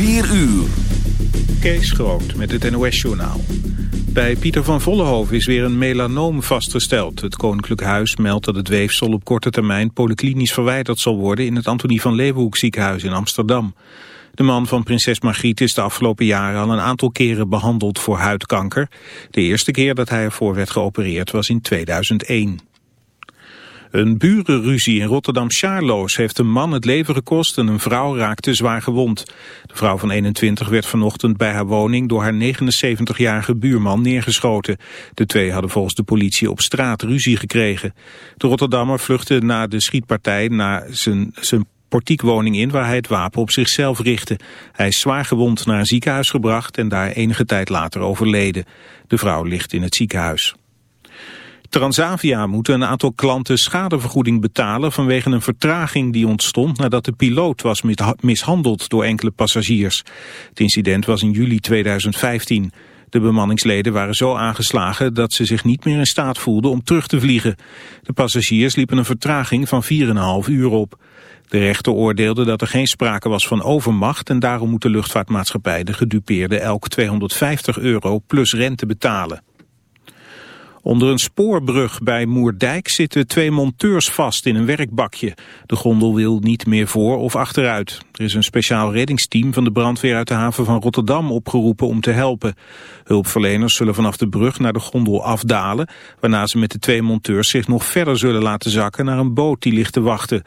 4 uur. Kees Groot met het NOS-journaal. Bij Pieter van Vollenhoven is weer een melanoom vastgesteld. Het Koninklijk Huis meldt dat het weefsel op korte termijn polyklinisch verwijderd zal worden in het Antonie van Leeuwenhoek ziekenhuis in Amsterdam. De man van prinses Margriet is de afgelopen jaren al een aantal keren behandeld voor huidkanker. De eerste keer dat hij ervoor werd geopereerd was in 2001. Een burenruzie in Rotterdam-Charloes heeft een man het leven gekost en een vrouw raakte zwaar gewond. De vrouw van 21 werd vanochtend bij haar woning door haar 79-jarige buurman neergeschoten. De twee hadden volgens de politie op straat ruzie gekregen. De Rotterdammer vluchtte na de schietpartij naar zijn, zijn portiekwoning in waar hij het wapen op zichzelf richtte. Hij is zwaar gewond naar een ziekenhuis gebracht en daar enige tijd later overleden. De vrouw ligt in het ziekenhuis. Transavia moet een aantal klanten schadevergoeding betalen vanwege een vertraging die ontstond nadat de piloot was mishandeld door enkele passagiers. Het incident was in juli 2015. De bemanningsleden waren zo aangeslagen dat ze zich niet meer in staat voelden om terug te vliegen. De passagiers liepen een vertraging van 4,5 uur op. De rechter oordeelde dat er geen sprake was van overmacht en daarom moet de luchtvaartmaatschappij de gedupeerde elk 250 euro plus rente betalen. Onder een spoorbrug bij Moerdijk zitten twee monteurs vast in een werkbakje. De gondel wil niet meer voor of achteruit. Er is een speciaal reddingsteam van de brandweer uit de haven van Rotterdam opgeroepen om te helpen. Hulpverleners zullen vanaf de brug naar de gondel afdalen, waarna ze met de twee monteurs zich nog verder zullen laten zakken naar een boot die ligt te wachten.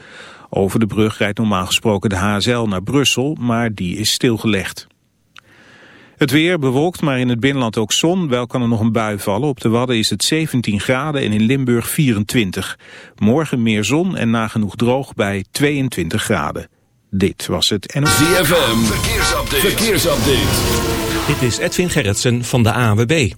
Over de brug rijdt normaal gesproken de HSL naar Brussel, maar die is stilgelegd. Het weer bewolkt, maar in het binnenland ook zon. Wel kan er nog een bui vallen. Op de Wadden is het 17 graden en in Limburg 24. Morgen meer zon en nagenoeg droog bij 22 graden. Dit was het NOS. ZFM, verkeersupdate. verkeersupdate. Dit is Edwin Gerritsen van de AWB.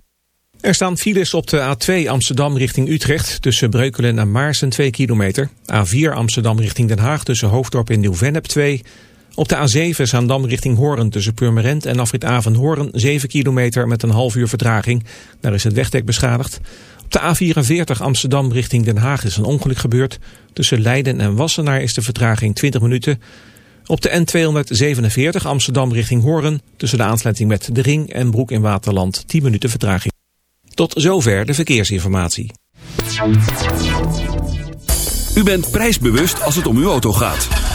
Er staan files op de A2 Amsterdam richting Utrecht tussen Breukelen en Maarsen 2 kilometer. A4 Amsterdam richting Den Haag tussen Hoofddorp en Nieuw-Vennep 2 op de A7 Zaandam richting Hoorn tussen Purmerend en Afrit Hoorn 7 kilometer met een half uur vertraging. Daar is het wegdek beschadigd. Op de A44 Amsterdam richting Den Haag is een ongeluk gebeurd. Tussen Leiden en Wassenaar is de vertraging 20 minuten. Op de N247 Amsterdam richting Hoorn tussen de aansluiting met De Ring en Broek in Waterland 10 minuten vertraging. Tot zover de verkeersinformatie. U bent prijsbewust als het om uw auto gaat.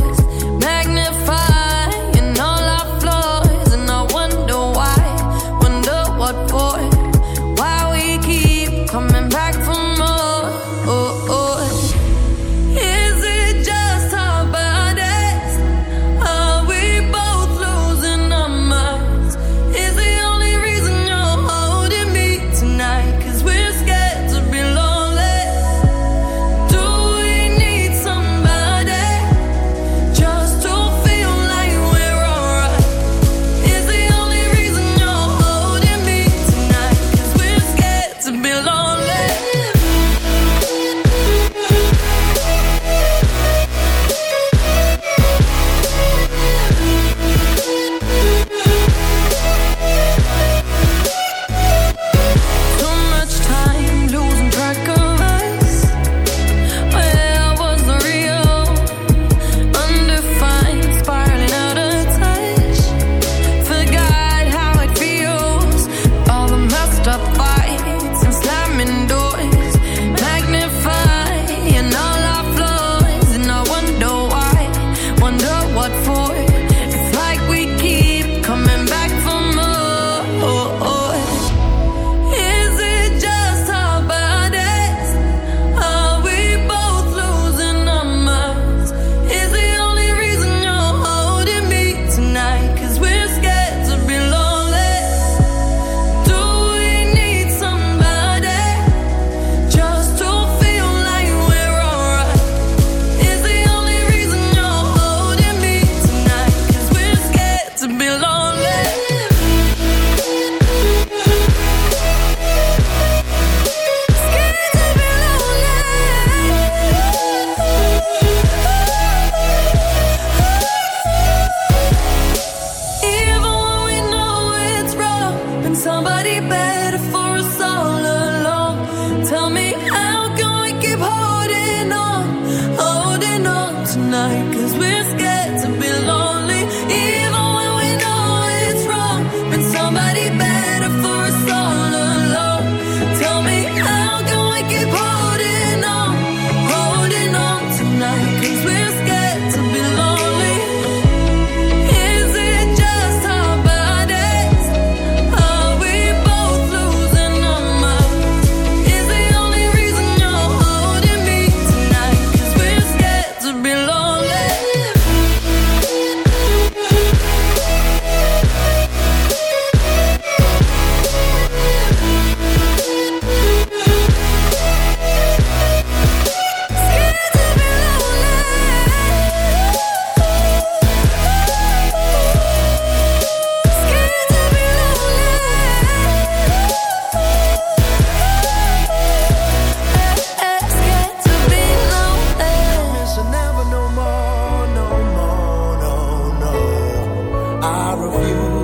I refuse.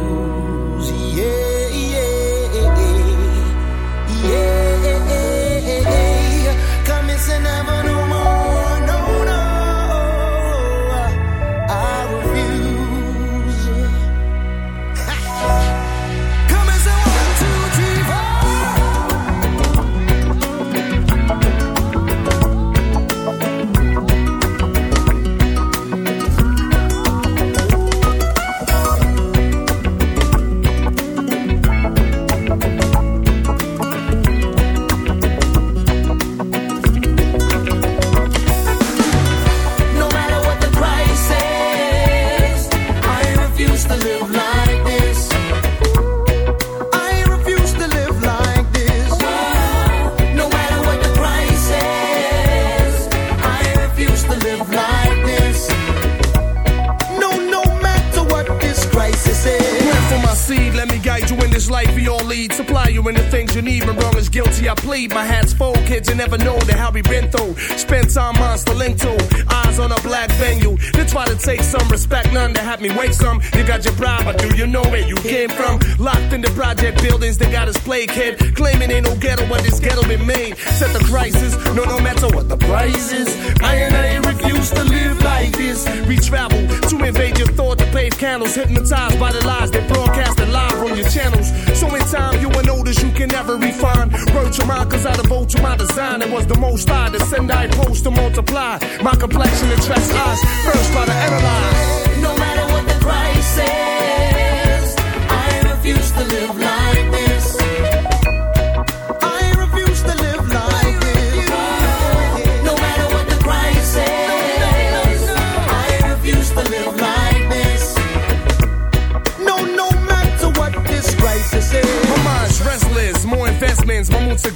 Plague. Claiming ain't no ghetto, but this ghetto been made. Set the crisis, no, no matter what the price is. I and I refuse to live like this. We travel to invade your thought to pave candles, hypnotized by the lies they broadcasted live on your channels. So in time, you will notice you can never refine. Word to mine, cause I devote to my design. It was the most I to send, I post to multiply. My complexion attracts eyes, first try to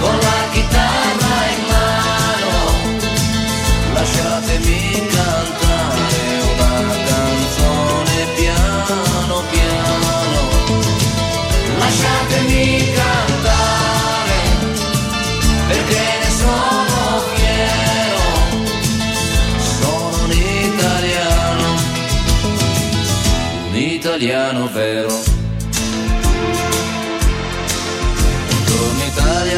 con la chitarra in mano, lasciatemi cantare una canzone piano piano, lasciatemi cantare perché ne sono fiero, sono italiano, un italiano vero.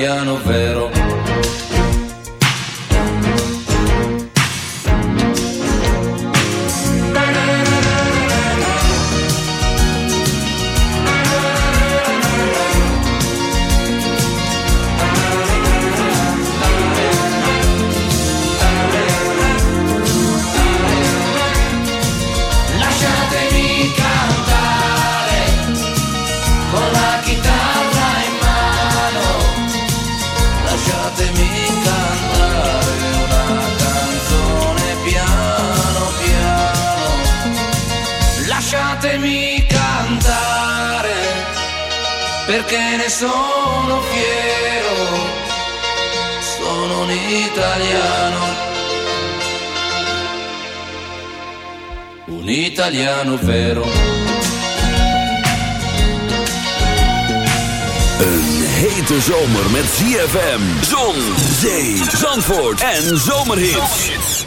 italiano vero. perché ne sono fiero, sono un italiano. Un italiano vero. Een hete zomer met ZFM, zon, zee, zandvoort en zomerhits.